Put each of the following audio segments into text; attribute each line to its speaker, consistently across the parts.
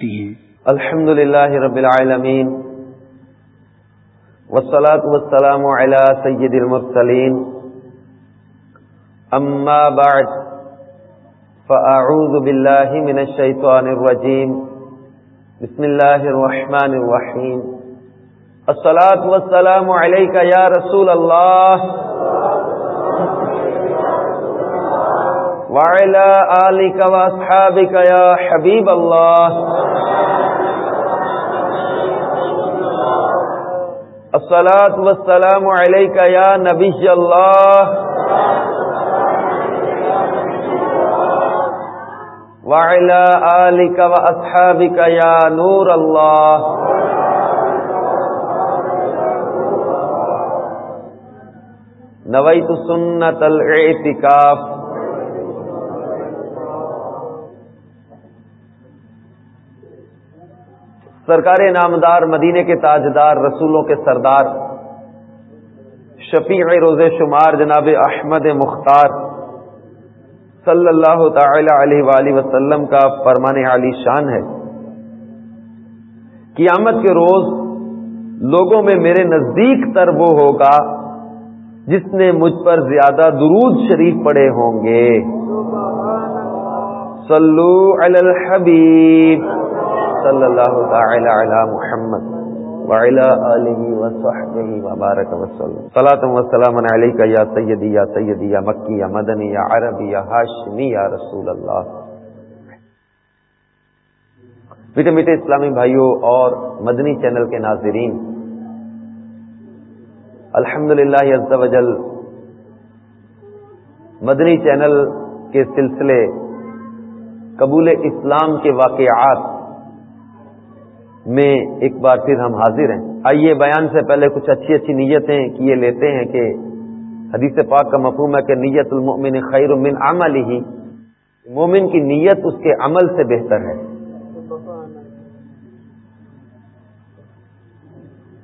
Speaker 1: الحمد للہ رب العالمین والصلاة والسلام على سید المرسلین اما بعد فاعوذ باللہ من الشیطان الرجیم بسم اللہ الرحمن الرحیم الصلاة والسلام علیکہ یا رسول اللہ وعلى آلك وأصحابك يا حبيب الله. الصلاة والسلام عليك يا نبي الله. وعلى آلك وأصحابك يا نور الله. نويت سنة الاعتكاف سرکار نامدار مدینے کے تاجدار، رسولوں کے سردار، شفیع روز شمار جناب احمد مختار صلی اللہ تعالی علیہ وآلہ وسلم کا فرمان علی شان ہے۔ قیامت کے روز لوگوں میں میرے نزدیک تر وہ ہوگا جس نے مجھ پر زیادہ درود شریف پڑے ہوں گے۔ صلو علی الحبیب۔ صلی اللہ تعالی علی محمد وعلى آله وصحبه وبارك وسلم. صلاة والسلام عليك يا سيدي يا سيدي، يا مكي، يا مدني، يا عربي، يا هاشمي، يا رسول اللہ میٹھے میٹھے اسلامی بھائیوں اور مدنی چینل کے ناظرین الحمد للہ وجل مدنی چینل کے سلسلے قبول اسلام کے واقعات میں ایک بار پھر ہم حاضر ہیں۔ آئیے بیان سے پہلے کچھ اچھی اچھی نیتیں کیے لیتے ہیں کہ حدیث پاک کا مفہوم ہے کہ نیت المؤمن خیر من عمل ہی مومن کی نیت اس کے عمل سے بہتر ہے۔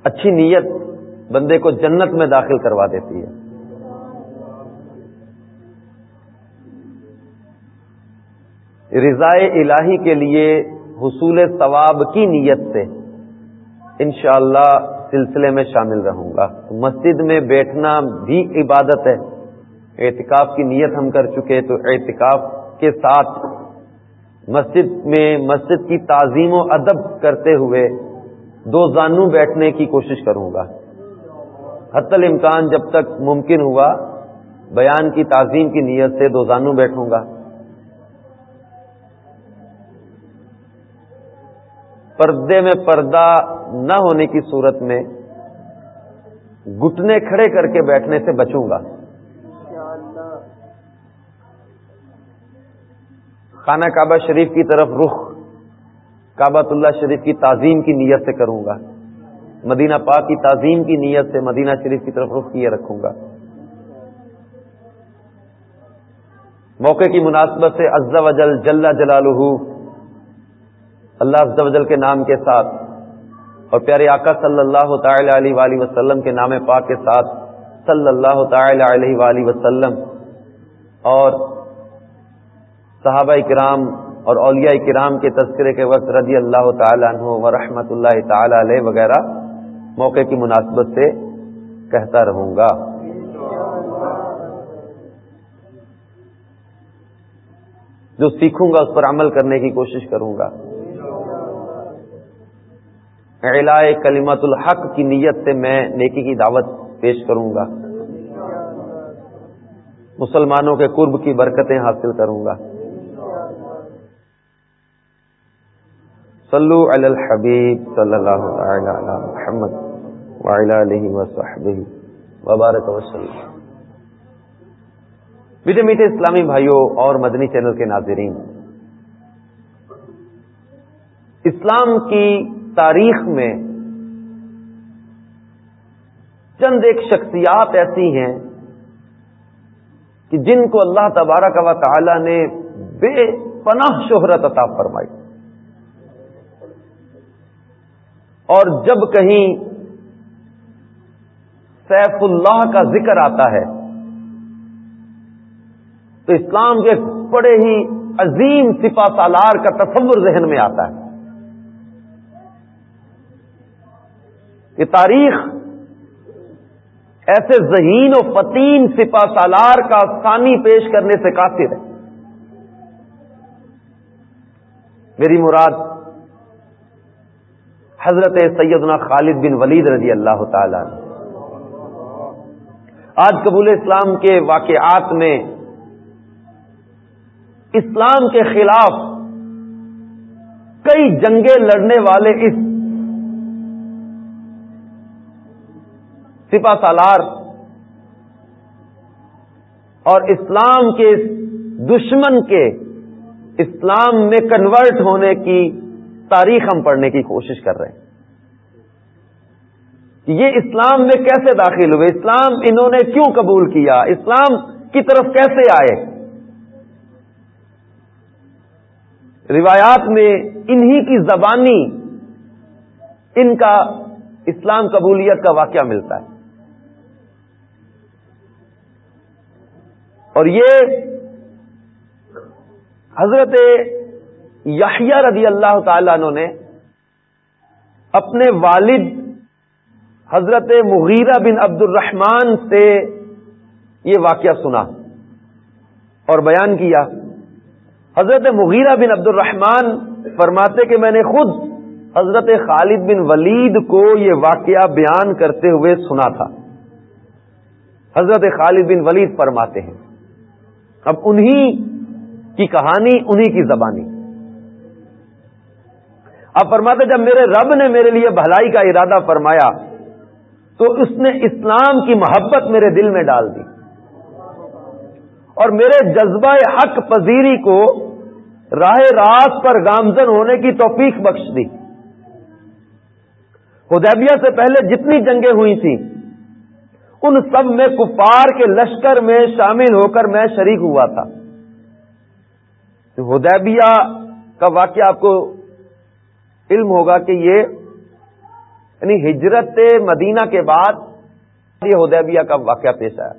Speaker 1: اچھی نیت بندے کو جنت میں داخل کروا دیتی ہے۔ رضائے الہی کے لیے حصول ثواب کی نیت سے انشاءاللہ اللہ سلسلے میں شامل رہوں گا۔ مسجد میں بیٹھنا بھی عبادت ہے۔ اعتکاف کی نیت ہم کر چکے تو اعتکاف کے ساتھ مسجد میں مسجد کی تعظیم و ادب کرتے ہوئے دو زانو بیٹھنے کی کوشش کروں گا۔ حت الامکان جب تک ممکن ہوا بیان کی تعظیم کی نیت سے دو زانو بیٹھوں گا۔ پردے میں پردہ نہ ہونے کی صورت میں گٹنے کھڑے کر کے بیٹھنے سے بچوں گا۔ خانہ کعبہ شریف کی طرف رخ، کعبۃ اللہ شریف کی تعظیم کی نیت سے کروں گا۔ مدینہ پاک کی تعظیم کی نیت سے مدینہ شریف کی طرف رخ کیے رکھوں گا۔ موقع کی مناسبت سے عز و جل جل جلالہ اللہ جل کے نام کے ساتھ اور پیارے آقا صلی اللہ تعالی علیہ وآلہ وسلم کے نام پاک کے ساتھ صلی اللہ تعالی علیہ وآلہ وسلم اور صحابہ کرام اور اولیاء کرام کے تذکرے کے وقت رضی اللہ تعالیٰ عنہ و رحمۃ اللہ تعالی علیہ وغیرہ موقع کی مناسبت سے کہتا رہوں گا۔ جو سیکھوں گا اس پر عمل کرنے کی کوشش کروں گا۔ اعلائے کلیمت الحق کی نیت سے میں نیکی کی دعوت پیش کروں گا۔ مسلمانوں کے قرب کی برکتیں حاصل کروں گا۔ صلو علی الحبیب صلی اللہ علی محمد علیہ وصحبہ وبارک وسلم۔ میٹھے میٹھے اسلامی بھائیوں اور مدنی چینل کے ناظرین، اسلام کی تاریخ میں چند ایک شخصیات ایسی ہیں کہ جن کو اللہ تبارک و تعالی نے بے پناہ شہرت عطا فرمائی۔ اور جب کہیں سیف اللہ کا ذکر آتا ہے، تو اسلام کے بڑے ہی عظیم سپا سالار کا تصور ذہن میں آتا ہے۔ کہ تاریخ ایسے ذہین و فتین سپا سالار کا ثانی پیش کرنے سے قاصر ہے۔ میری مراد حضرت سیدنا خالد بن ولید رضی اللہ تعالی آج قبول اسلام کے واقعات میں اسلام کے خلاف کئی جنگیں لڑنے والے اس سپا سالار اور اسلام کے دشمن کے اسلام میں کنورٹ ہونے کی تاریخ ہم پڑھنے کی کوشش کر رہے ہیں۔ یہ اسلام میں کیسے داخل ہوئے؟ اسلام انہوں نے کیوں قبول کیا؟ اسلام کی طرف کیسے آئے؟ روایات میں انہی کی زبانی ان کا اسلام قبولیت کا واقعہ ملتا ہے۔ اور یہ حضرت یحییٰ رضی اللہ تعالیٰ عنہ نے اپنے والد حضرت مغیرہ بن عبد الرحمان سے یہ واقعہ سنا اور بیان کیا۔ حضرت مغیرہ بن عبد الرحمان فرماتے کہ میں نے خود حضرت خالد بن ولید کو یہ واقعہ بیان کرتے ہوئے سنا تھا۔ حضرت خالد بن ولید فرماتے ہیں۔ اب انہی کی کہانی، انہی کی زبانی۔ اب فرماتے جب میرے رب نے میرے لیے بھلائی کا ارادہ فرمایا، تو اس نے اسلام کی محبت میرے دل میں ڈال دی۔ اور میرے جذبہ حق پذیری کو راہ راست پر گامزن ہونے کی توفیق بخش دی۔ خدیبیہ سے پہلے جتنی جنگیں ہوئی تھیں ان سب میں کفار کے لشکر میں شامل ہو کر میں شریک ہوا تھا۔ ہدیبیہ کا واقعہ آپ کو علم ہوگا کہ یہ یعنی ہجرت مدینہ کے بعد یہ ہدیبیہ کا واقعہ پیش آیا۔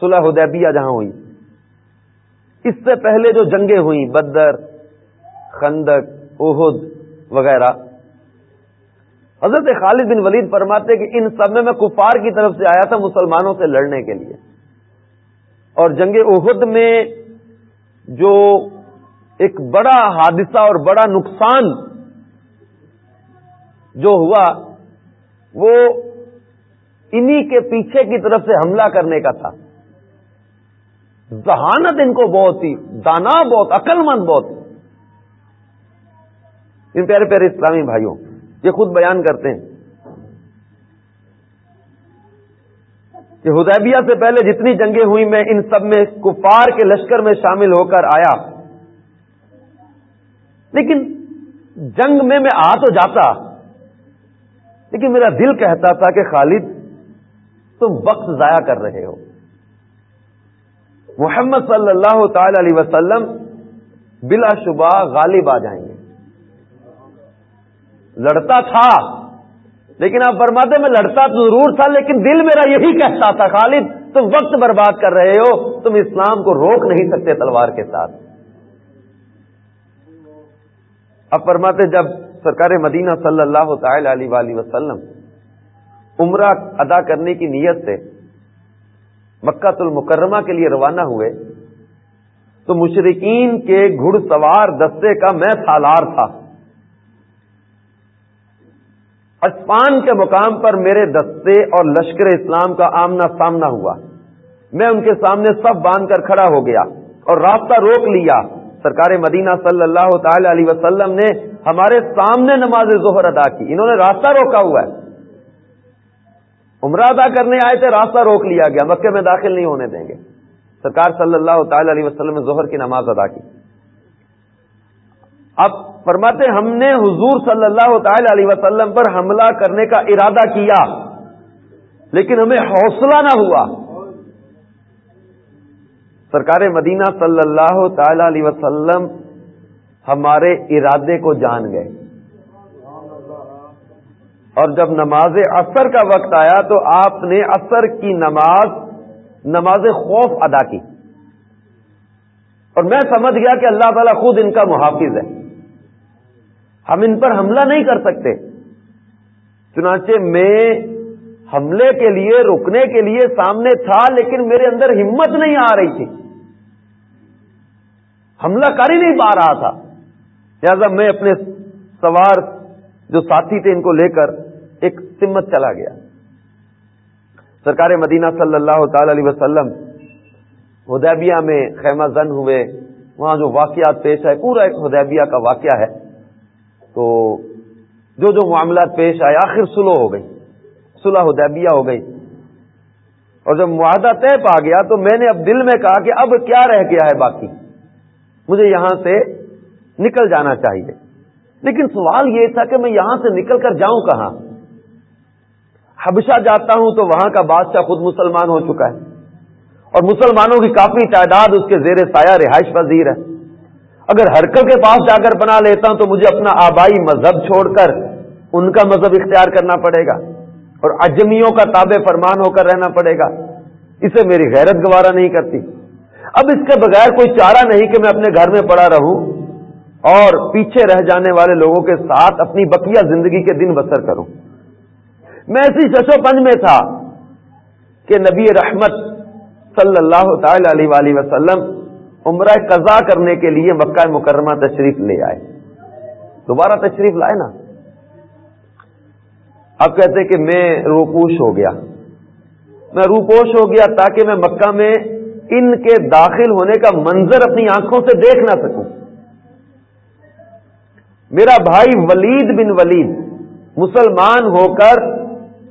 Speaker 1: صلح ہدیبیہ جہاں ہوئی۔ اس سے پہلے جو جنگیں ہوئیں، بدر، خندق، احد وغیرہ۔ حضرت خالد بن ولید فرماتے کہ ان سب میں میں کفار کی طرف سے آیا تھا مسلمانوں سے لڑنے کے لیے۔ اور جنگ احد میں جو ایک بڑا حادثہ اور بڑا نقصان جو ہوا، وہ انہی کے پیچھے کی طرف سے حملہ کرنے کا تھا۔ ذہانت ان کو بہت تھی، دانا بہت عقل مند بہت تھی۔ ان پیارے پیارے اسلامی بھائیوں یہ خود بیان کرتے ہیں کہ ہدیبیہ سے پہلے جتنی جنگیں ہوئی، میں ان سب میں کفار کے لشکر میں شامل ہو کر آیا۔ لیکن جنگ میں میں آ تو جاتا، لیکن میرا دل کہتا تھا کہ خالد، تم وقت ضائع کر رہے ہو۔ محمد صلی اللہ تعالی علیہ وسلم بلا شبہ غالب آ جائیں گے۔ لڑتا تھا۔ لیکن آپ فرماتے میں لڑتا تو ضرور تھا، لیکن دل میرا یہی کہتا تھا، خالد، تم وقت برباد کر رہے ہو، تم اسلام کو روک نہیں سکتے تلوار کے ساتھ۔ اب فرماتے، جب سرکار مدینہ صلی اللہ تعالی علیہ وسلم عمرہ ادا کرنے کی نیت سے مکہ المکرمہ کے لیے روانہ ہوئے، تو مشرقین کے گھڑ سوار دستے کا میں سالار تھا۔ اسپان کے مقام پر میرے دستے اور لشکر اسلام کا آمنا سامنا ہوا۔ میں ان کے سامنے سب باندھ کر کھڑا ہو گیا اور راستہ روک لیا۔ سرکار مدینہ صلی اللہ تعالی علیہ وسلم نے ہمارے سامنے نماز ظہر ادا کی۔ انہوں نے راستہ روکا ہوا ہے۔ عمرہ ادا کرنے آئے تھے، راستہ روک لیا گیا۔ مکے میں داخل نہیں ہونے دیں گے۔ سرکار صلی اللہ تعالی علیہ وسلم نے ظہر کی نماز ادا کی۔ اب فرماتے ہم نے حضور صلی اللہ تعالی علیہ وسلم پر حملہ کرنے کا ارادہ کیا، لیکن ہمیں حوصلہ نہ ہوا۔ سرکار مدینہ صلی اللہ تعالی علیہ وسلم ہمارے ارادے کو جان گئے۔ اور جب نماز اثر کا وقت آیا تو آپ نے اثر کی نماز نماز خوف ادا کی۔ اور میں سمجھ گیا کہ اللہ تعالیٰ خود ان کا محافظ ہے۔ ہم ان پر حملہ نہیں کر سکتے۔ چنانچہ میں حملے کے لیے، رکنے کے لیے سامنے تھا، لیکن میرے اندر ہمت نہیں آ رہی تھی۔ حملہ کر ہی نہیں پا رہا تھا۔ لہذا میں اپنے سوار جو ساتھی تھے، ان کو لے کر ایک سمت چلا گیا۔ سرکار مدینہ صلی اللہ تعالی علیہ وسلم، ہدیبیہ میں خیمہ زن ہوئے۔ وہاں جو واقعات پیش آئے، پورا ایک ہدیبیہ کا واقعہ ہے۔ تو جو جو معاملات پیش آئے، آخر سلو ہو گئی، صلح حدیبیہ ہو گئی۔ اور جب معاہدہ طے پا گیا تو میں نے اب دل میں کہا کہ اب کیا رہ گیا ہے باقی؟ مجھے یہاں سے نکل جانا چاہیے۔ لیکن سوال یہ تھا کہ میں یہاں سے نکل کر جاؤں کہاں؟ حبشہ جاتا ہوں تو وہاں کا بادشاہ خود مسلمان ہو چکا ہے۔ اور مسلمانوں کی کافی تعداد اس کے زیر سایہ رہائش پذیر ہے۔ اگر ہرکل کے پاس جا کر بنا لیتا ہوں تو مجھے اپنا آبائی مذہب چھوڑ کر ان کا مذہب اختیار کرنا پڑے گا اور اجمیوں کا تابع فرمان ہو کر رہنا پڑے گا۔ اسے میری غیرت گوارا نہیں کرتی۔ اب اس کے بغیر کوئی چارہ نہیں کہ میں اپنے گھر میں پڑا رہوں اور پیچھے رہ جانے والے لوگوں کے ساتھ اپنی بقیہ زندگی کے دن بسر کروں۔ میں ایسی ششو پنج میں تھا کہ نبی رحمت صلی اللہ تعالی علیہ وآلہ وسلم عمرہ قضا کرنے کے لیے مکہ مکرمہ تشریف لے آئے۔ دوبارہ تشریف لائے نا۔ اب کہتے کہ میں روپوش ہو گیا۔ میں روپوش ہو گیا تاکہ میں مکہ میں ان کے داخل ہونے کا منظر اپنی آنکھوں سے دیکھ نہ سکوں۔ میرا بھائی ولید بن ولید مسلمان ہو کر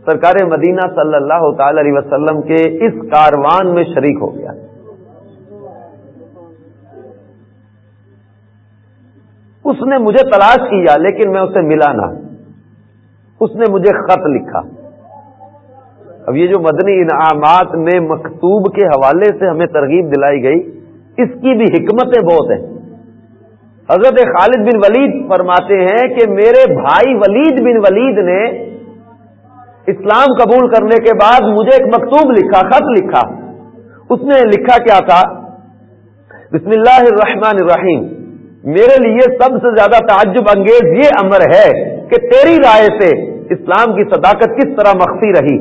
Speaker 1: سرکار مدینہ صلی اللہ تعالی علیہ وسلم کے اس کاروان میں شریک ہو گیا۔ اس نے مجھے تلاش کیا لیکن میں اسے ملا نہ۔ اس نے مجھے خط لکھا۔ اب یہ جو مدنی انعامات میں مکتوب کے حوالے سے ہمیں ترغیب دلائی گئی، اس کی بھی حکمتیں بہت ہیں۔ حضرت خالد بن ولید فرماتے ہیں کہ میرے بھائی ولید بن ولید نے اسلام قبول کرنے کے بعد مجھے ایک مکتوب لکھا، خط لکھا۔ اس نے لکھا کیا تھا؟ بسم اللہ الرحمن الرحیم۔ میرے لیے سب سے زیادہ تعجب انگیز یہ امر ہے کہ تیری رائے سے اسلام کی صداقت کس طرح مخفی رہی؟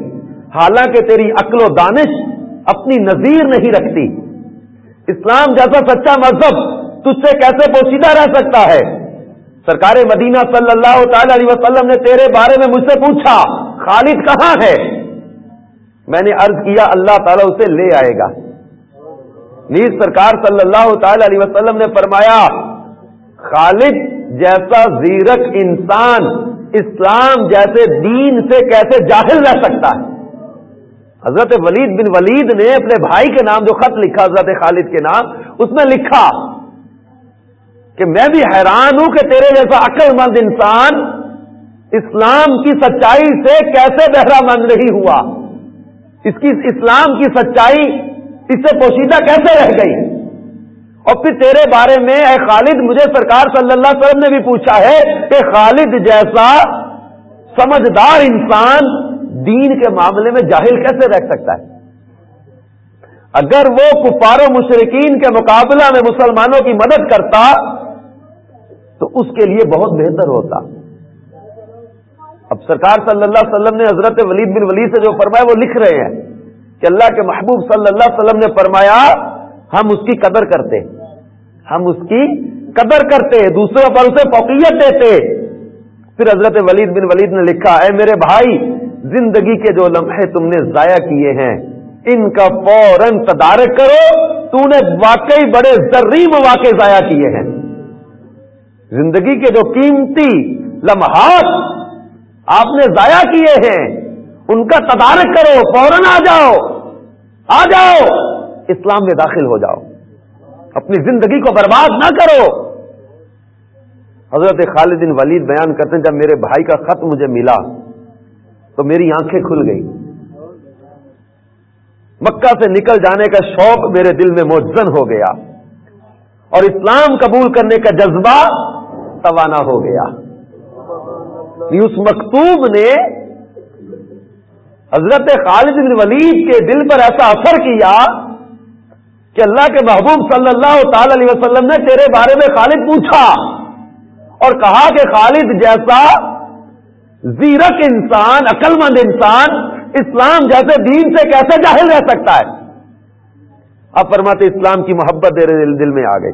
Speaker 1: حالانکہ تیری عقل و دانش اپنی نظیر نہیں رکھتی۔ اسلام جیسا سچا مذہب تجھ سے کیسے پوشیدہ رہ سکتا ہے؟ سرکار مدینہ صلی اللہ تعالی علیہ وسلم نے تیرے بارے میں مجھ سے پوچھا، خالد کہاں ہے؟ میں نے عرض کیا، اللہ تعالیٰ اسے لے آئے گا۔ نیز سرکار صلی اللہ تعالی علیہ وسلم نے فرمایا خالد جیسا زیرک انسان اسلام جیسے دین سے کیسے جاہل رہ سکتا ہے؟ حضرت ولید بن ولید نے اپنے بھائی کے نام جو خط لکھا، حضرت خالد کے نام، اس میں لکھا کہ میں بھی حیران ہوں کہ تیرے جیسا عقل مند انسان اسلام کی سچائی سے کیسے بہرا مند نہیں ہوا؟ اس کی، اسلام کی سچائی اس سے پوشیدہ کیسے رہ گئی؟ اور پھر تیرے بارے میں اے خالد مجھے سرکار صلی اللہ علیہ وسلم نے بھی پوچھا ہے کہ خالد جیسا سمجھدار انسان دین کے معاملے میں جاہل کیسے رہ سکتا ہے؟ اگر وہ کفار و مشرقین کے مقابلہ میں مسلمانوں کی مدد کرتا تو اس کے لیے بہت بہتر ہوتا۔ اب سرکار صلی اللہ علیہ وسلم نے حضرت ولید بن ولید سے جو فرمایا وہ لکھ رہے ہیں کہ اللہ کے محبوب صلی اللہ علیہ وسلم نے فرمایا ہم اس کی قدر کرتے ہم اس کی قدر کرتے دوسروں پر اسے فوقیت دیتے پھر حضرت ولید بن ولید نے لکھا، اے میرے بھائی، زندگی کے جو لمحے تم نے ضائع کیے ہیں، ان کا فوراً تدارک کرو۔ تو نے واقعی بڑے ذری مواقع ضائع کیے ہیں۔ زندگی کے جو قیمتی لمحات آپ نے ضائع کیے ہیں، ان کا تدارک کرو، فوراً آ جاؤ۔ آ جاؤ۔ اسلام میں داخل ہو جاؤ۔ اپنی زندگی کو برباد نہ کرو۔ حضرت خالد بن ولید بیان کرتے ہیں، جب میرے بھائی کا خط مجھے ملا، تو میری آنکھیں کھل گئی مکہ سے نکل جانے کا شوق میرے دل میں موجن ہو گیا۔ اور اسلام قبول کرنے کا جذبہ توانا ہو گیا۔ اس مکتوب نے حضرت خالد بن ولید کے دل پر ایسا اثر کیا کہ اللہ کے محبوب صلی اللہ تعالی علیہ وسلم نے تیرے بارے میں خالد پوچھا اور کہا کہ خالد جیسا زیرک انسان عقل مند انسان اسلام جیسے دین سے کیسے جاہل رہ سکتا ہے؟ اب فرماتے اسلام کی محبت دے رہے دل میں آ گئی۔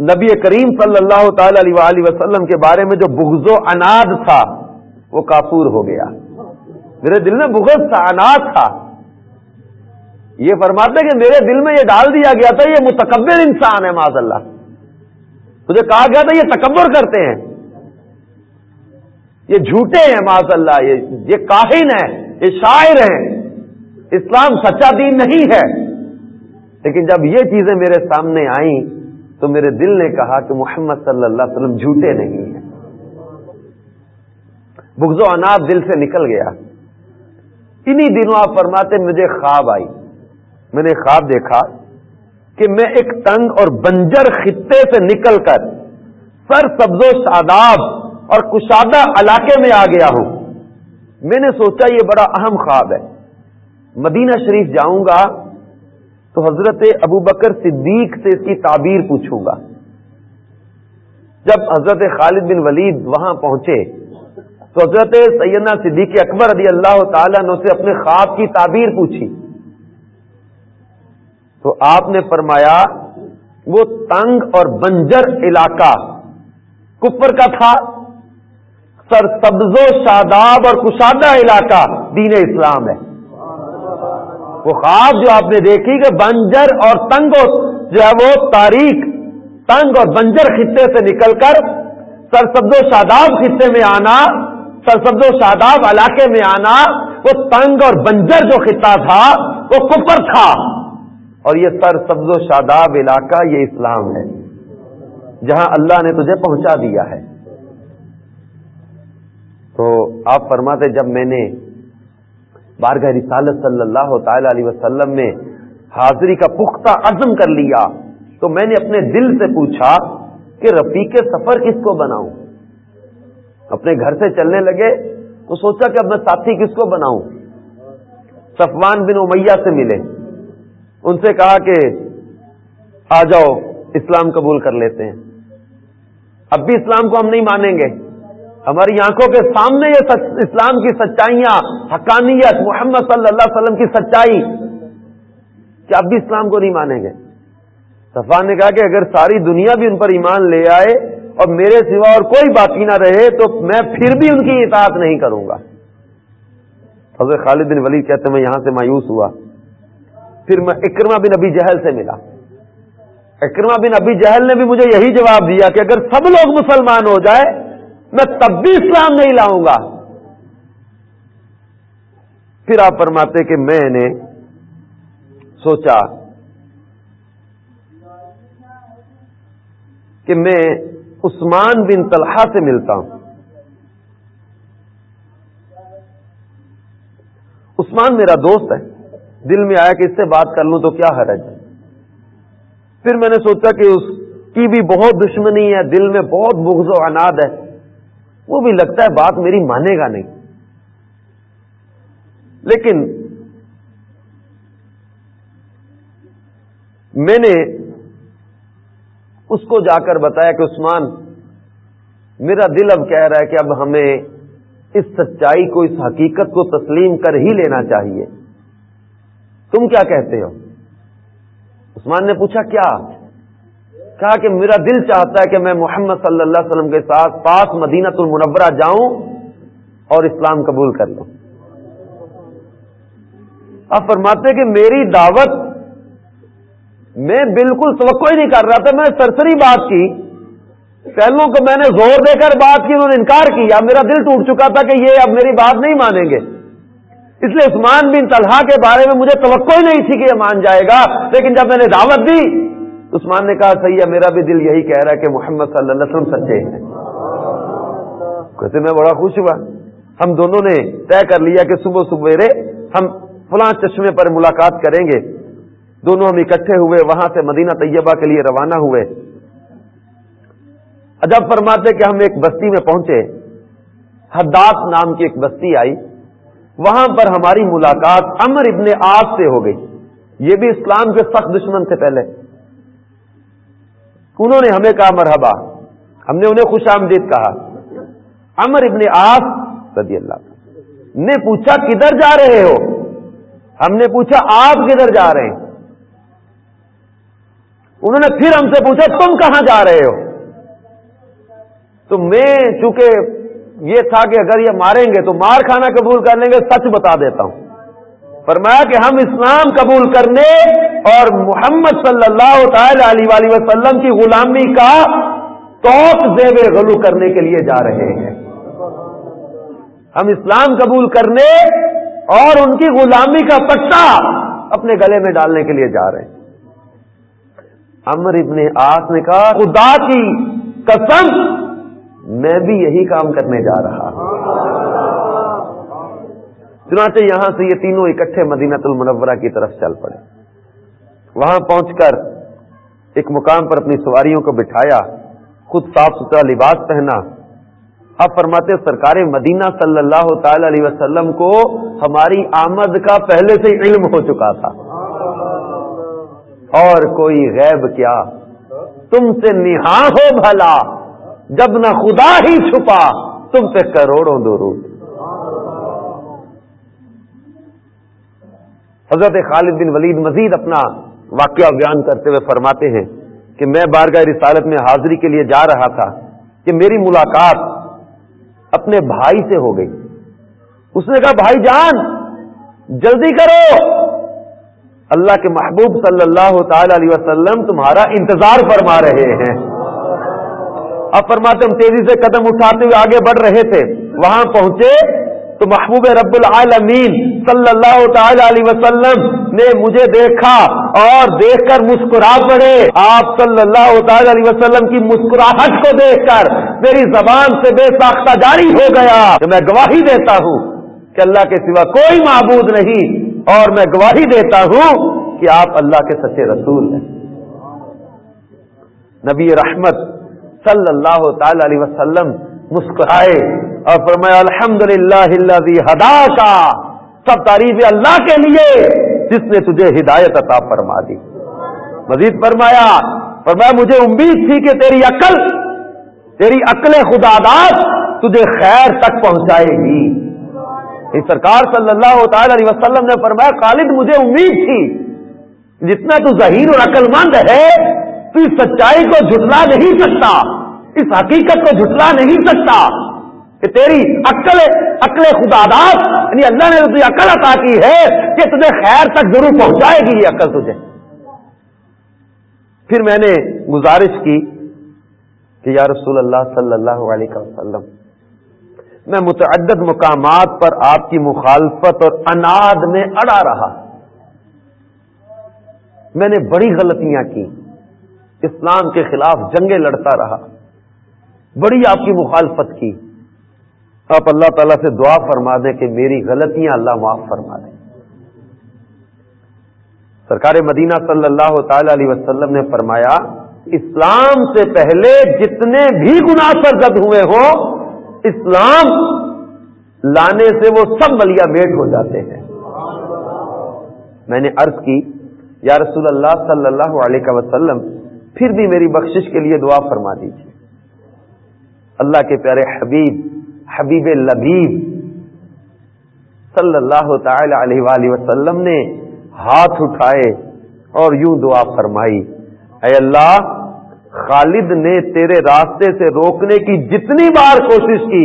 Speaker 1: نبی کریم صلی اللہ تعالی علیہ وسلم کے بارے میں جو بغض و اناد تھا، وہ کافور ہو گیا۔ میرے دل میں بغض تھا، اناد تھا۔ یہ فرماتے کہ میرے دل میں یہ ڈال دیا گیا تھا، یہ متکبر انسان ہے معذ اللہ مجھے کہا گیا تھا، یہ تکبر کرتے ہیں۔ یہ جھوٹے ہیں معذ اللہ یہ کاہن ہے یہ شاعر ہیں۔ اسلام سچا دین نہیں ہے۔ لیکن جب یہ چیزیں میرے سامنے آئیں، تو میرے دل نے کہا کہ محمد صلی اللہ علیہ وسلم جھوٹے نہیں ہیں۔ بغض و اناب دل سے نکل گیا۔ انہی دنوں آپ فرماتے مجھے خواب آئی۔ میں نے خواب دیکھا کہ میں ایک تنگ اور بنجر خطے سے نکل کر سر سبز و شاداب اور کشادہ علاقے میں آ گیا ہوں۔ میں نے سوچا یہ بڑا اہم خواب ہے۔ مدینہ شریف جاؤں گا تو حضرت ابو بکر صدیق سے اس کی تعبیر پوچھوں گا۔ جب حضرت خالد بن ولید وہاں پہنچے تو حضرت سیدنا صدیق اکبر رضی اللہ تعالیٰ نے اسے اپنے خواب کی تعبیر پوچھی۔ تو آپ نے فرمایا وہ تنگ اور بنجر علاقہ کپر کا تھا سر سبز و شاداب اور کشادہ علاقہ دین اسلام ہے۔ وہ خواب جو آپ نے دیکھی کہ بنجر اور تنگ جو ہے وہ تاریخ تنگ اور بنجر خطے سے نکل کر سرسبز و شاداب خطے میں آنا، سرسبز و شاداب علاقے میں آنا، وہ تنگ اور بنجر جو خطہ تھا، وہ کپر تھا۔ اور یہ سر سبز و شاداب علاقہ یہ اسلام ہے، جہاں اللہ نے تجھے پہنچا دیا ہے۔ تو آپ فرماتے جب میں نے بارگاہ رسالت صلی اللہ تعالی علیہ وسلم میں حاضری کا پختہ عزم کر لیا، تو میں نے اپنے دل سے پوچھا کہ رفیق سفر کس کو بناؤں؟ اپنے گھر سے چلنے لگے، تو سوچا کہ اب میں ساتھی کس کو بناؤں؟ صفوان بن امیہ سے ملے۔ ان سے کہا کہ آ جاؤ، اسلام قبول کر لیتے ہیں۔ اب بھی اسلام کو ہم نہیں مانیں گے۔ ہماری آنکھوں کے سامنے یہ اسلام کی سچائیاں، حقانیت، محمد صلی اللہ علیہ وسلم کی سچائی۔ کیا اب بھی اسلام کو نہیں مانیں گے؟ صفان نے کہا کہ اگر ساری دنیا بھی ان پر ایمان لے آئے اور میرے سوا اور کوئی باقی نہ رہے، تو میں پھر بھی ان کی اطاعت نہیں کروں گا۔ حضرت خالد بن ولی کہتے میں یہاں سے مایوس ہوا۔ پھر میں اکرما بن ابی جہل سے ملا۔ اکرما بن ابی جہل نے بھی مجھے یہی جواب دیا کہ اگر سب لوگ مسلمان ہو جائے، میں تب بھی اسلام نہیں لاؤں گا۔ پھر آپ فرماتے کہ میں نے سوچا کہ میں عثمان بن طلحہ سے ملتا ہوں۔ عثمان میرا دوست ہے۔ دل میں آیا کہ اس سے بات کر لوں تو کیا حرج ہے؟ پھر میں نے سوچا کہ اس کی بھی بہت دشمنی ہے، دل میں بہت بغض و عناد ہے۔ وہ بھی لگتا ہے بات میری مانے گا نہیں۔ لیکن میں نے اس کو جا کر بتایا کہ عثمان، میرا دل اب کہہ رہا ہے کہ اب ہمیں اس سچائی کو، اس حقیقت کو تسلیم کر ہی لینا چاہیے۔ تم کیا کہتے ہو؟ عثمان نے پوچھا، کیا؟ کہا کہ میرا دل چاہتا ہے کہ میں محمد صلی اللہ علیہ وسلم کے ساتھ پاس مدینہ المنورہ جاؤں اور اسلام قبول کر لوں۔ آپ فرماتے کہ میری دعوت، میں بالکل توقع ہی نہیں کر رہا تھا، میں سرسری بات کی۔ پہلوں کو میں نے زور دے کر بات کی، انہوں نے انکار کیا، میرا دل ٹوٹ چکا تھا کہ یہ اب میری بات نہیں مانیں گے۔ اس لیے عثمان بن طلحہ کے بارے میں مجھے توقع ہی نہیں تھی کہ یہ مان جائے گا، لیکن جب میں نے دعوت دی، عثمان نے کہا صحیح ہے میرا بھی دل یہی کہہ رہا ہے کہ محمد صلی اللہ علیہ وسلم سچے ہیں۔ کہتے، میں بڑا خوش ہوا۔ ہم دونوں نے طے کر لیا کہ صبح سبیرے ہم فلاں چشمے پر ملاقات کریں گے۔ دونوں ہم اکٹھے ہوئے وہاں سے مدینہ طیبہ کے لیے روانہ ہوئے۔ جب فرماتے کہ ہم ایک بستی میں پہنچے۔ حدات نام کی ایک بستی آئی۔ وہاں پر ہماری ملاقات امر ابن آس سے ہو گئی۔ یہ بھی اسلام کے سخت دشمن تھے پہلے۔ انہوں نے ہمیں کہا، مرحبا، ہم نے انہیں خوش آمدید کہا۔ امر ابن آس رضی اللہ نے پوچھا، کدھر جا رہے ہو؟ ہم نے پوچھا، آپ کدھر جا رہے ہیں؟ انہوں نے پھر ہم سے پوچھا، تم کہاں جا رہے ہو؟ تو میں چونکہ یہ تھا کہ اگر یہ ماریں گے تو مار کھانا قبول کر لیں گے، سچ بتا دیتا ہوں۔ فرمایا کہ ہم اسلام قبول کرنے اور محمد صلی اللہ تعالی علیہ وسلم کی غلامی کا توق زیب غلو کرنے کے لیے جا رہے ہیں۔ ہم اسلام قبول کرنے اور ان کی غلامی کا پٹا اپنے گلے میں ڈالنے کے لیے جا رہے ہیں۔ امر ابن آس نے کہا، خدا کی قسم میں بھی یہی کام کرنے جا رہا چنانچہ یہاں سے یہ تینوں اکٹھے مدینہ المنورہ کی طرف چل پڑے۔ وہاں پہنچ کر ایک مقام پر اپنی سواریوں کو بٹھایا، خود صاف ستھرا لباس پہنا۔ اب فرماتے سرکار مدینہ صلی اللہ تعالی علیہ وسلم کو ہماری آمد کا پہلے سے علم ہو چکا تھا۔ اور کوئی غیب کیا؟ تم سے نہا ہو بھلا۔ جب نہ خدا ہی چھپا، تم سے کروڑوں درود۔ حضرت خالد بن ولید مزید اپنا واقعہ بیان کرتے ہوئے فرماتے ہیں کہ میں بارگاہ رسالت میں حاضری کے لیے جا رہا تھا کہ میری ملاقات اپنے بھائی سے ہو گئی۔ اس نے کہا، بھائی جان، جلدی کرو۔ اللہ کے محبوب صلی اللہ تعالی علیہ وسلم تمہارا انتظار فرما رہے ہیں۔ اب فرماتے ہم تیزی سے قدم اٹھاتے ہوئے آگے بڑھ رہے تھے۔ وہاں پہنچے تو محبوب رب العالمین صلی اللہ تعالی علیہ وسلم نے مجھے دیکھا اور دیکھ کر مسکرا پڑے۔ آپ صلی اللہ تعالی علیہ وسلم کی مسکراہٹ کو دیکھ کر میری زبان سے بے ساختہ جاری ہو گیا کہ میں گواہی دیتا ہوں کہ اللہ کے سوا کوئی معبود نہیں اور میں گواہی دیتا ہوں کہ آپ اللہ کے سچے رسول ہیں۔ نبی رحمت صلی اللہ تعالی علیہ وسلم مسکرائے اور فرمایا الحمد للہ ہدا کا سب تعریف اللہ کے لیے جس نے تجھے ہدایت عطا فرما دی. مزید فرمایا فرمایا، مجھے امید تھی کہ تیری عقل تیری عقل خدا داد تجھے خیر تک پہنچائے گی. سرکار صلی اللہ تعالی علیہ وسلم نے فرمایا، خالد، مجھے امید تھی، جتنا تو ظہیر اور عقل مند ہے، تو اس سچائی کو جھٹلا نہیں سکتا۔ اس حقیقت کو جھٹلا نہیں سکتا کہ تیری عقل عقل خدا داد یعنی اللہ نے تجھے عقل عطا کی ہے کہ تجھے خیر تک ضرور پہنچائے گی یہ عقل تجھے۔ پھر میں نے گزارش کی کہ یا رسول اللہ صلی اللہ علیہ وسلم، میں متعدد مقامات پر آپ کی مخالفت اور اناد میں اڑا رہا۔ میں نے بڑی غلطیاں کی۔ اسلام کے خلاف جنگیں لڑتا رہا۔ بڑی آپ کی مخالفت کی۔ آپ اللہ تعالیٰ سے دعا فرما دیں کہ میری غلطیاں اللہ معاف فرما دیں سرکار مدینہ صلی اللہ تعالی علیہ وسلم نے فرمایا، اسلام سے پہلے جتنے بھی گناہ سرزد ہوئے ہوں، اسلام لانے سے وہ سب ملیا میٹ ہو جاتے ہیں۔ میں نے عرض کی، یا رسول اللہ صلی اللہ علیہ وسلم، پھر بھی میری بخشش کے لیے دعا فرما دیجیے اللہ کے پیارے حبیب حبیب لبیب صلی اللہ تعالی علیہ وآلہ وسلم نے ہاتھ اٹھائے اور یوں دعا فرمائی، اے اللہ، خالد نے تیرے راستے سے روکنے کی جتنی بار کوشش کی،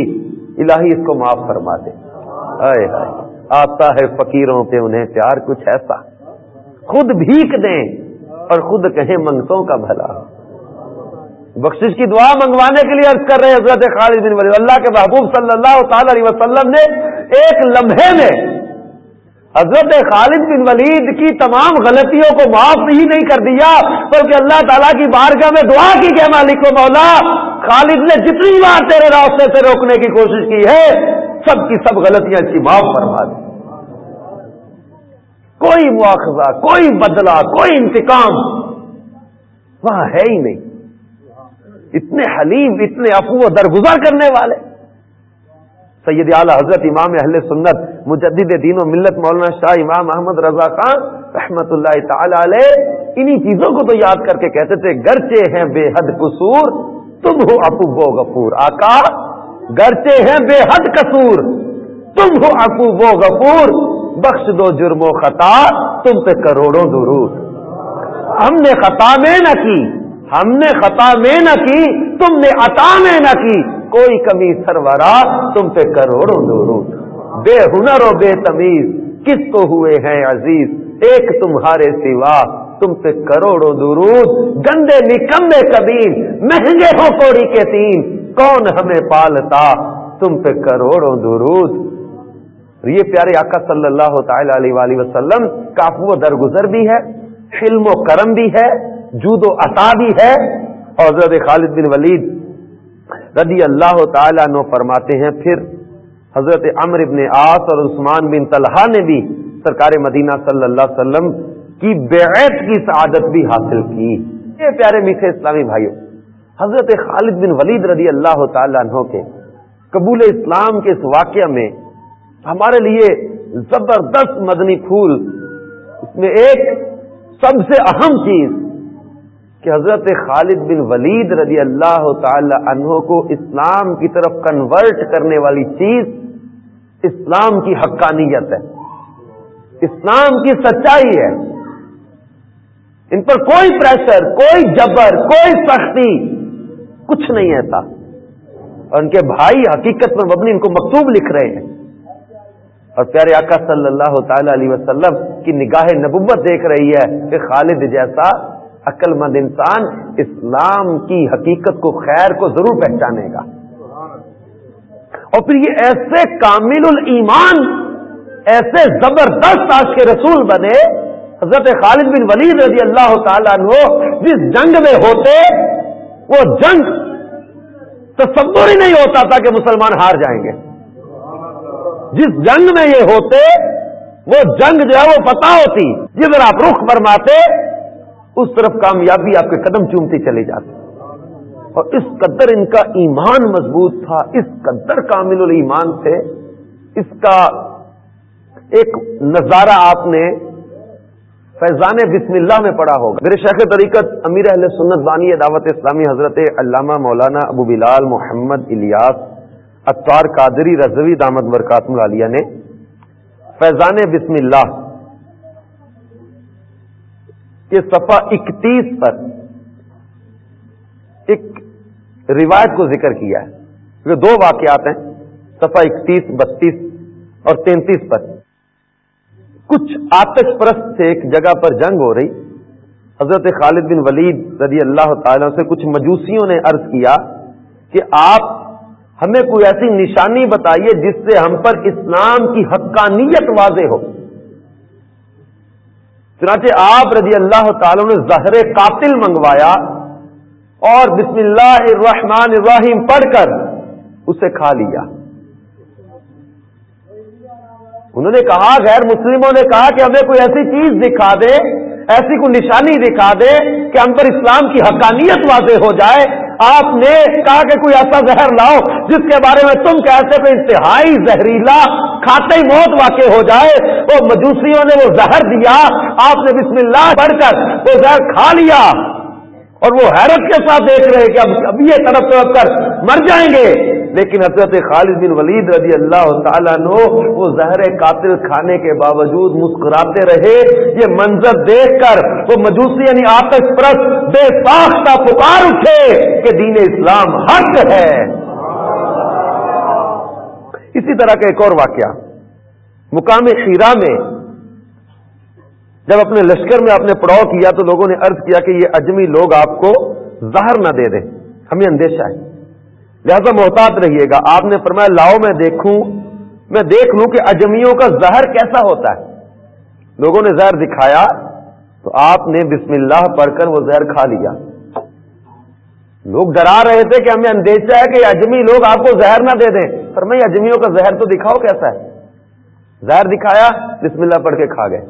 Speaker 1: الہی اس کو معاف فرما دے۔ آئے آتا ہے فقیروں پہ انہیں پیار کچھ ایسا۔ خود بھیک دیں اور خود کہیں منگتوں کا بھلا۔ بخشش کی دعا منگوانے کے لیے عرض کر رہے حضرت خالد بن ولی اللہ کے محبوب صلی اللہ تعالی علیہ وسلم نے ایک لمحے میں حضرت خالد بن ولید کی تمام غلطیوں کو معاف ہی نہیں کر دیا، بلکہ اللہ تعالیٰ کی بارگاہ میں دعا کی کہ مالک و مولا، خالد نے جتنی بار تیرے راستے سے روکنے کی کوشش کی ہے، سب کی سب غلطیاں اس کی معاف فرما دی کوئی مواخذہ، کوئی بدلہ، کوئی انتقام وہاں ہے ہی نہیں۔ اتنے حلیم، اتنے افو و درگزر کرنے والے۔ سید اعلی حضرت امام اہل سنت، مجدد دین و ملت مولانا شاہ امام احمد رضا خان رحمت اللہ تعالی علیہ، انہی چیزوں کو تو یاد کر کے کہتے تھے، گرچے ہیں بے حد قصور، تم ہو اپو غفور۔ آقا، گرچے ہیں بے حد قصور، تم ہو اکو وہ غفور۔ بخش دو جرم و خطا، تم پہ کروڑوں درود۔ ہم نے خطا میں نہ کی۔ ہم نے خطا میں نہ کی، تم نے عطا میں نہ کی۔ کوئی کمی سرورا تم پہ کروڑوں درود بے ہنر و بے تمیز کس کو ہوئے ہیں عزیز؟ ایک تمہارے سوا تم پہ کروڑوں درود گندے نکمے کبین مہنگے ہو کوڑی کے تین کون ہمیں پالتا تم پہ کروڑوں درود یہ پیارے آقا صلی اللہ تعالی علیہ وآلہ وسلم کافو و درگزر بھی ہے فلم و کرم بھی ہے۔ جود و عطا بھی ہے اور حضرت خالد بن ولید رضی اللہ تعالیٰ نو فرماتے ہیں، پھر حضرت عمر ابن آس اور عثمان بن طلحہ نے بھی سرکار مدینہ صلی اللہ علیہ وسلم کی بیعت کی سعادت بھی حاصل کی۔ یہ پیارے میٹھے اسلامی بھائیوں حضرت خالد بن ولید رضی اللہ تعالیٰ عنہ کے قبول اسلام کے اس واقعہ میں ہمارے لیے زبردست مدنی پھول، اس میں ایک سب سے اہم چیز کہ حضرت خالد بن ولید رضی اللہ تعالی عنہ کو اسلام کی طرف کنورٹ کرنے والی چیز اسلام کی حقانیت ہے۔ اسلام کی سچائی ہے۔ ان پر کوئی پریشر کوئی جبر، کوئی سختی، کچھ نہیں ایسا۔ اور ان کے بھائی حقیقت میں مبنی ان کو مکتوب لکھ رہے ہیں۔ اور پیارے آقا صلی اللہ تعالی علیہ وسلم کی نگاہ نبوت دیکھ رہی ہے کہ خالد جیسا عقل مند انسان اسلام کی حقیقت کو خیر کو ضرور پہچانے گا۔ اور پھر یہ ایسے کامل الایمان، ایسے زبردست آج کے رسول بنے، حضرت خالد بن ولید رضی اللہ تعالیٰ عنہ جس جنگ میں ہوتے، وہ جنگ تصور ہی نہیں ہوتا تھا کہ مسلمان ہار جائیں گے۔ جس جنگ میں یہ ہوتے، وہ جنگ جو ہے وہ پتا ہوتی جدھر آپ رخ فرماتے اس طرف کامیابی آپ کے قدم چومتی چلی جاتی اور اس قدر ان کا ایمان مضبوط تھا، اس قدر کامل الایمان تھے، اس کا ایک نظارہ آپ نے فیضان بسم اللہ میں پڑا ہوگا۔ میرے شیخ طریقت امیر اہل سنت بانی دعوت اسلامی حضرت علامہ مولانا ابو بلال محمد الیاس اطار قادری رضوی دامد برکات العالیہ نے فیضان بسم اللہ کے صفحہ اکتیس پر ایک روایت کو ذکر کیا ہے۔ یہ دو واقعات ہیں، صفحہ اکتیس، بتیس اور تینتیس پر۔ کچھ آتش پرست سے ایک جگہ پر جنگ ہو رہی۔ حضرت خالد بن ولید رضی اللہ تعالی سے کچھ مجوسیوں نے عرض کیا کہ آپ ہمیں کوئی ایسی نشانی بتائیے جس سے ہم پر اسلام کی حقانیت واضح ہو۔ چنانچہ آپ رضی اللہ تعالی نے زہر قاتل منگوایا اور بسم اللہ الرحمن الرحیم پڑھ کر اسے کھا لیا۔ انہوں نے کہا، غیر مسلموں نے کہا کہ ہمیں کوئی ایسی چیز دکھا دے، ایسی کوئی نشانی دکھا دے کہ ہم پر اسلام کی حقانیت واضح ہو جائے آپ نے کہا کہ کوئی ایسا زہر لاؤ جس کے بارے میں تم کہتے تھے انتہائی زہریلا کھاتے ہی موت واقع ہو جائے۔ وہ مجوسیوں نے وہ زہر دیا۔ آپ نے بسم اللہ پڑھ کر وہ زہر کھا لیا۔ اور وہ حیرت کے ساتھ دیکھ رہے کہ اب اب یہ طرف طرف کر مر جائیں گے۔ لیکن حضرت خالد بن ولید رضی اللہ تعالیٰ نو وہ زہر قاتل کھانے کے باوجود مسکراتے رہے۔ یہ منظر دیکھ کر وہ مجوسی یعنی آتش پرست بے ساختہ پکار اٹھے کہ دین اسلام حق ہے۔ اسی طرح کا ایک اور واقعہ۔ مقام خیرہ میں جب اپنے لشکر میں آپ نے پڑاؤ کیا تو لوگوں نے عرض کیا کہ یہ اجمی لوگ آپ کو زہر نہ دے دیں۔ ہمیں اندیشہ ہے۔ لہذا محتاط رہیے گا۔ آپ نے فرمایا، لاؤ میں دیکھوں، میں دیکھ لوں کہ اجمیوں کا زہر کیسا ہوتا ہے۔ لوگوں نے زہر دکھایا، تو آپ نے بسم اللہ پڑھ کر وہ زہر کھا لیا۔ لوگ ڈرا رہے تھے کہ ہمیں اندیشہ ہے کہ اجمی لوگ آپ کو زہر نہ دے دیں۔ پر میں اجمیوں کا زہر تو دکھاؤ کیسا ہے؟ زہر دکھایا، بسم اللہ پڑھ کے کھا گئے۔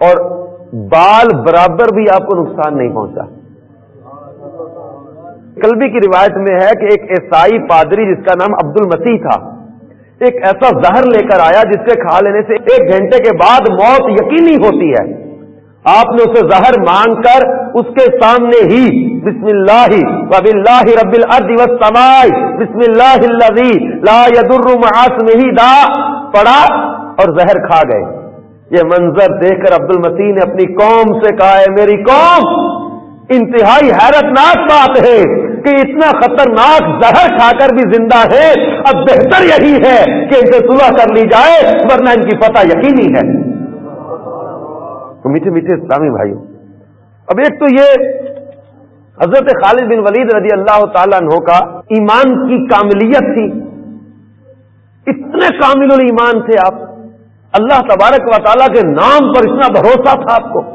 Speaker 1: اور بال برابر بھی آپ کو نقصان نہیں پہنچا۔ کلبی کی روایت میں ہے کہ ایک عیسائی پادری جس کا نام عبد المسیح تھا، ایک ایسا زہر لے کر آیا جس کے کھا لینے سے ایک گھنٹے کے بعد موت یقینی ہوتی ہے۔ آپ نے اسے زہر مانگ کر اس کے سامنے ہی بسم اللہ رب اللہ رب السمائی بسم اللہ لا يدر معاسمه دا پڑا اور زہر کھا گئے۔ یہ منظر دیکھ کر عبد المسی نے اپنی قوم سے کہا ہے میری قوم، انتہائی حیرتناک بات ہے۔ کہ اتنا خطرناک زہر کھا کر بھی زندہ ہے، اب بہتر یہی ہے کہ ان سے صلح کر لی جائے، ورنہ ان کی فتح یقینی ہے۔ تو میٹھے میٹھے اسلامی بھائی اب ایک تو یہ حضرت خالد بن ولید رضی اللہ تعالیٰ عنہ کا ایمان کی کاملیت تھی۔ اتنے کامل ایمان تھے آپ۔ اللہ تبارک و تعالیٰ کے نام پر اتنا بھروسہ تھا آپ کو۔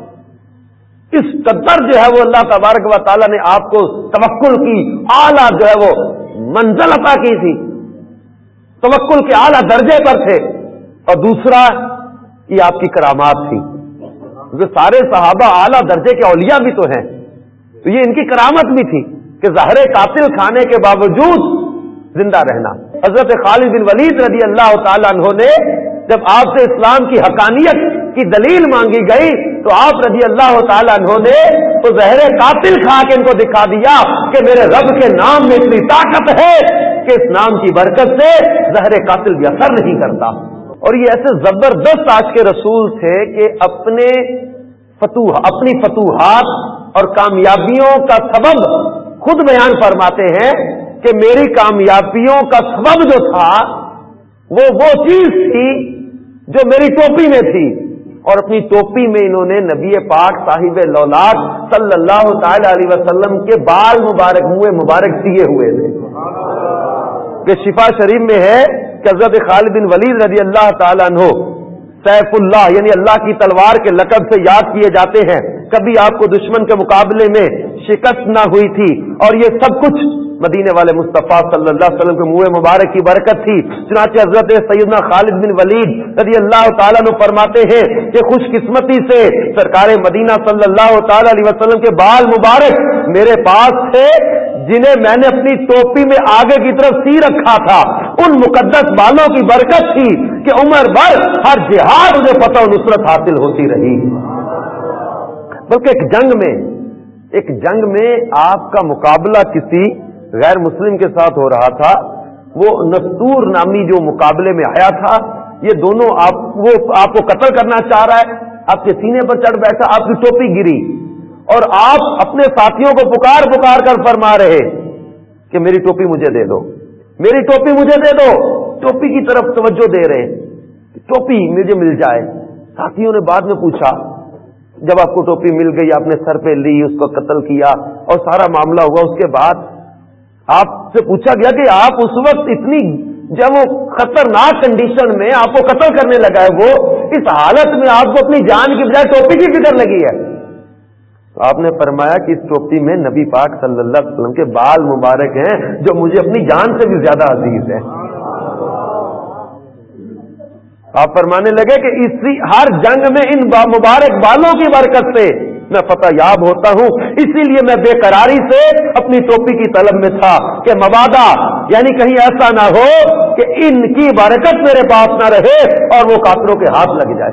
Speaker 1: اس قدر جو ہے وہ اللہ تبارک و تعالیٰ نے آپ کو توکل کی، اعلیٰ جو ہے وہ منزل عطا کی تھی۔ توکل کے اعلیٰ درجے پر تھے۔ اور دوسرا، یہ آپ کی کرامات تھی۔ جو سارے صحابہ اعلیٰ درجے کے اولیاء بھی تو ہیں۔ تو یہ ان کی کرامت بھی تھی کہ ظاہر قاتل کھانے کے باوجود زندہ رہنا۔ حضرت خالد بن ولید رضی اللہ تعالیٰ عنہ نے جب آپ سے اسلام کی حقانیت کی دلیل مانگی گئی تو آپ رضی اللہ تعالیٰ عنہ نے تو زہر قاتل کھا کے ان کو دکھا دیا کہ میرے رب کے نام میں اتنی طاقت ہے کہ اس نام کی برکت سے زہر قاتل بھی اثر نہیں کرتا۔ اور یہ ایسے زبردست آج کے رسول تھے کہ اپنے فتوح، اپنی فتوحات اور کامیابیوں کا سبب خود بیان فرماتے ہیں کہ میری کامیابیوں کا سبب جو تھا وہ وہ چیز تھی جو میری ٹوپی میں تھی۔ اور اپنی ٹوپی میں انہوں نے نبی پاک صاحب لولاد صلی اللہ تعالی علیہ وسلم کے بال مبارک منہ مبارک دیے ہوئے تھے۔ کہ شفا شریف میں ہے کہ حضرت خالد بن ولید رضی اللہ تعالیٰ عنہ سیف اللہ یعنی اللہ کی تلوار کے لقب سے یاد کیے جاتے ہیں۔ کبھی آپ کو دشمن کے مقابلے میں شکست نہ ہوئی تھی اور یہ سب کچھ مدینے والے مصطفیٰ صلی اللہ علیہ وسلم کے منہ مبارک کی برکت تھی۔ چنانچہ حضرت سیدنا خالد بن ولید رضی اللہ تعالیٰ نے فرماتے ہیں کہ خوش قسمتی سے سرکار مدینہ صلی اللہ تعالی علیہ وسلم کے بال مبارک میرے پاس تھے، جنہیں میں نے اپنی ٹوپی میں آگے کی طرف سی رکھا تھا۔ ان مقدس بالوں کی برکت تھی کہ عمر بھر ہر جہاد مجھے پتہ نصرت حاصل ہوتی رہی۔ بلکہ ایک جنگ میں، ایک جنگ میں آپ کا مقابلہ کسی غیر مسلم کے ساتھ ہو رہا تھا، وہ نستور نامی جو مقابلے میں آیا تھا، یہ دونوں آپ، وہ آپ کو قتل کرنا چاہ رہا ہے، آپ کے سینے پر چڑھ بیٹھا، آپ کی ٹوپی گری، اور آپ اپنے ساتھیوں کو پکار پکار کر فرما رہے کہ میری ٹوپی مجھے دے دو۔ میری ٹوپی مجھے دے دو۔ ٹوپی کی طرف توجہ دے رہے ٹوپی مجھے مل جائے۔ ساتھیوں نے بعد میں پوچھا، جب آپ کو ٹوپی مل گئی، آپ نے سر پہ لی، اس کو قتل کیا اور سارا معاملہ ہوا، اس کے بعد آپ سے پوچھا گیا کہ آپ اس وقت اتنی جب وہ خطرناک کنڈیشن میں آپ کو قتل کرنے لگا ہے، وہ اس حالت میں آپ کو اپنی جان کی بجائے ٹوپی کی فکر لگی ہے۔ تو آپ نے فرمایا کہ اس ٹوپی میں نبی پاک صلی اللہ علیہ وسلم کے بال مبارک ہیں، جو مجھے اپنی جان سے بھی زیادہ عزیز ہے آپ فرمانے لگے کہ اسی ہر جنگ میں ان مبارک بالوں کی برکت سے میں فتح یاب ہوتا ہوں۔ اسی لیے میں بے قراری سے اپنی ٹوپی کی طلب میں تھا کہ مبادہ یعنی کہیں ایسا نہ ہو کہ ان کی برکت میرے پاس نہ رہے اور وہ کافروں کے ہاتھ لگ جائے۔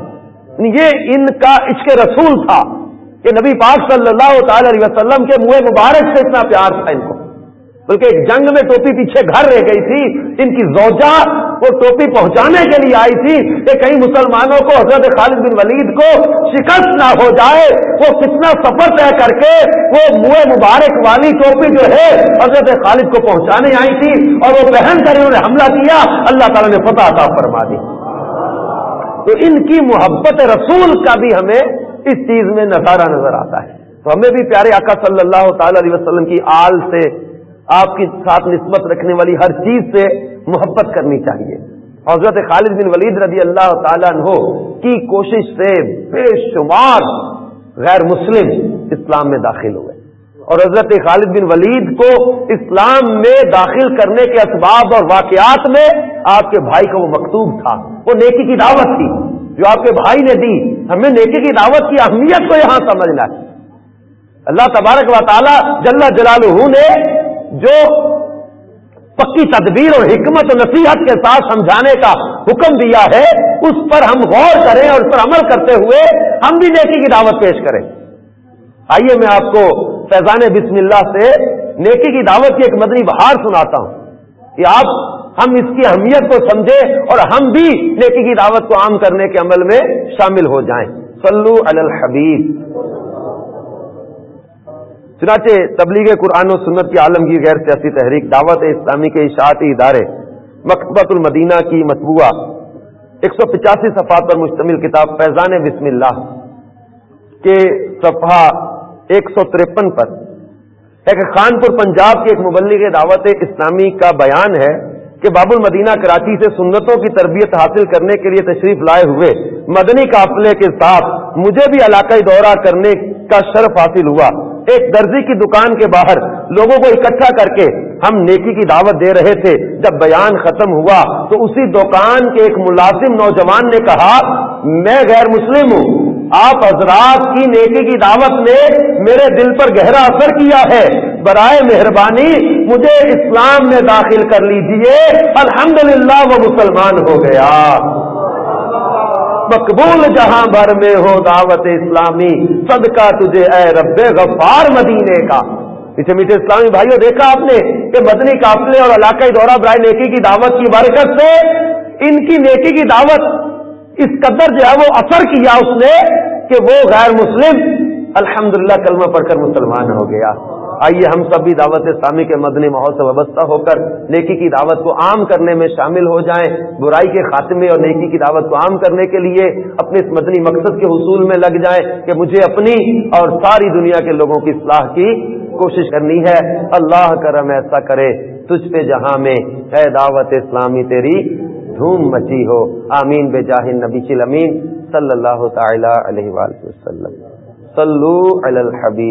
Speaker 1: یعنی یہ ان کا عشق رسول تھا کہ نبی پاک صلی اللہ تعالی علیہ وسلم کے منہ مبارک سے اتنا پیار تھا ان کو۔ بلکہ ایک جنگ میں ٹوپی پیچھے گھر رہ گئی تھی، ان کی زوجہ وہ ٹوپی پہنچانے کے لیے آئی تھی کہ کئی مسلمانوں کو، حضرت خالد بن ولید کو شکست نہ ہو جائے، وہ کتنا سفر طے کر کے وہ منہ مبارک والی ٹوپی جو ہے حضرت خالد کو پہنچانے آئی تھی اور وہ پہن کر انہوں نے حملہ کیا، اللہ تعالیٰ نے فتح عطا فرما دی۔ تو ان کی محبت رسول کا بھی ہمیں اس چیز میں نظارہ نظر آتا ہے۔ تو ہمیں بھی پیارے آقا صلی اللہ تعالی علیہ وسلم کی آل سے آپ کی ساتھ نسبت رکھنے والی ہر چیز سے محبت کرنی چاہیے۔ حضرت خالد بن ولید رضی اللہ تعالیٰ عنہ کی کوشش سے بے شمار غیر مسلم اسلام میں داخل ہوئے۔ اور حضرت خالد بن ولید کو اسلام میں داخل کرنے کے اسباب اور واقعات میں آپ کے بھائی کا وہ مکتوب تھا۔ وہ نیکی کی دعوت تھی۔ جو آپ کے بھائی نے دی ہمیں نیکی کی دعوت کی اہمیت کو یہاں سمجھنا ہے۔ اللہ تبارک و تعالی جل جلال نے جو پکی تدبیر اور حکمت و نصیحت کے ساتھ سمجھانے کا حکم دیا ہے، اس پر ہم غور کریں اور اس پر عمل کرتے ہوئے ہم بھی نیکی کی دعوت پیش کریں۔ آئیے میں آپ کو فیضان بسم اللہ سے نیکی کی دعوت کی ایک مدنی بہار سناتا ہوں کہ آپ، ہم اس کی اہمیت کو سمجھیں اور ہم بھی نیکی کی دعوت کو عام کرنے کے عمل میں شامل ہو جائیں۔ صلو علی الحبیب۔ چنانچہ تبلیغ قرآن و سنت کی عالم کی غیر سیاسی تحریک دعوت اسلامی کے اشاعتی ادارے مکتبۃ المدینہ کی مطبوعہ ایک سو پچاسی صفحات پر مشتمل کتاب فیضان بسم اللہ کے صفحہ ایک سو ترپن پر ایک خانپور پنجاب کے ایک مبلغ دعوت اسلامی کا بیان ہے کہ باب المدینہ کراچی سے سنتوں کی تربیت حاصل کرنے کے لیے تشریف لائے ہوئے مدنی قافلے کے ساتھ مجھے بھی علاقائی دورہ کرنے کا شرف حاصل ہوا۔ ایک درزی کی دکان کے باہر لوگوں کو اکٹھا کر کے ہم نیکی کی دعوت دے رہے تھے۔ جب بیان ختم ہوا تو اسی دکان کے ایک ملازم نوجوان نے کہا، میں غیر مسلم ہوں۔ آپ حضرات کی نیکی کی دعوت نے میرے دل پر گہرا اثر کیا ہے۔ برائے مہربانی مجھے اسلام میں داخل کر لیجیے۔ الحمدللہ وہ مسلمان ہو گیا۔ مقبول جہاں بھر میں ہو دعوت اسلامی، صدقہ تجھے اے رب غفار مدینے کا۔ پیچھے میٹھے اسلامی بھائیوں دیکھا آپ نے کہ مدنی قافلے اور علاقائی دورہ برائے نیکی کی دعوت کی برکت سے ان کی نیکی کی دعوت اس قدر جو ہے وہ اثر کیا اس نے کہ وہ غیر مسلم، الحمدللہ کلمہ پڑھ کر مسلمان ہو گیا۔ آئیے ہم سب بھی دعوت اسلامی کے مدنی ماحول سے وابستہ ہو کر نیکی کی دعوت کو عام کرنے میں شامل ہو جائیں، برائی کے خاتمے اور نیکی کی دعوت کو عام کرنے کے لیے اپنے اس مدنی مقصد کے حصول میں لگ جائیں کہ مجھے اپنی اور ساری دنیا کے لوگوں کی اصلاح کی کوشش کرنی ہے۔ اللہ کرم ایسا کرے تجھ پہ جہاں میں، اے دعوت اسلامی تیری دھوم مچی ہو۔ آمین۔ بے جاہن نبی چل امین۔ صلی اللہ تعالی علیہ وسلم۔ صلو علی الحبیب۔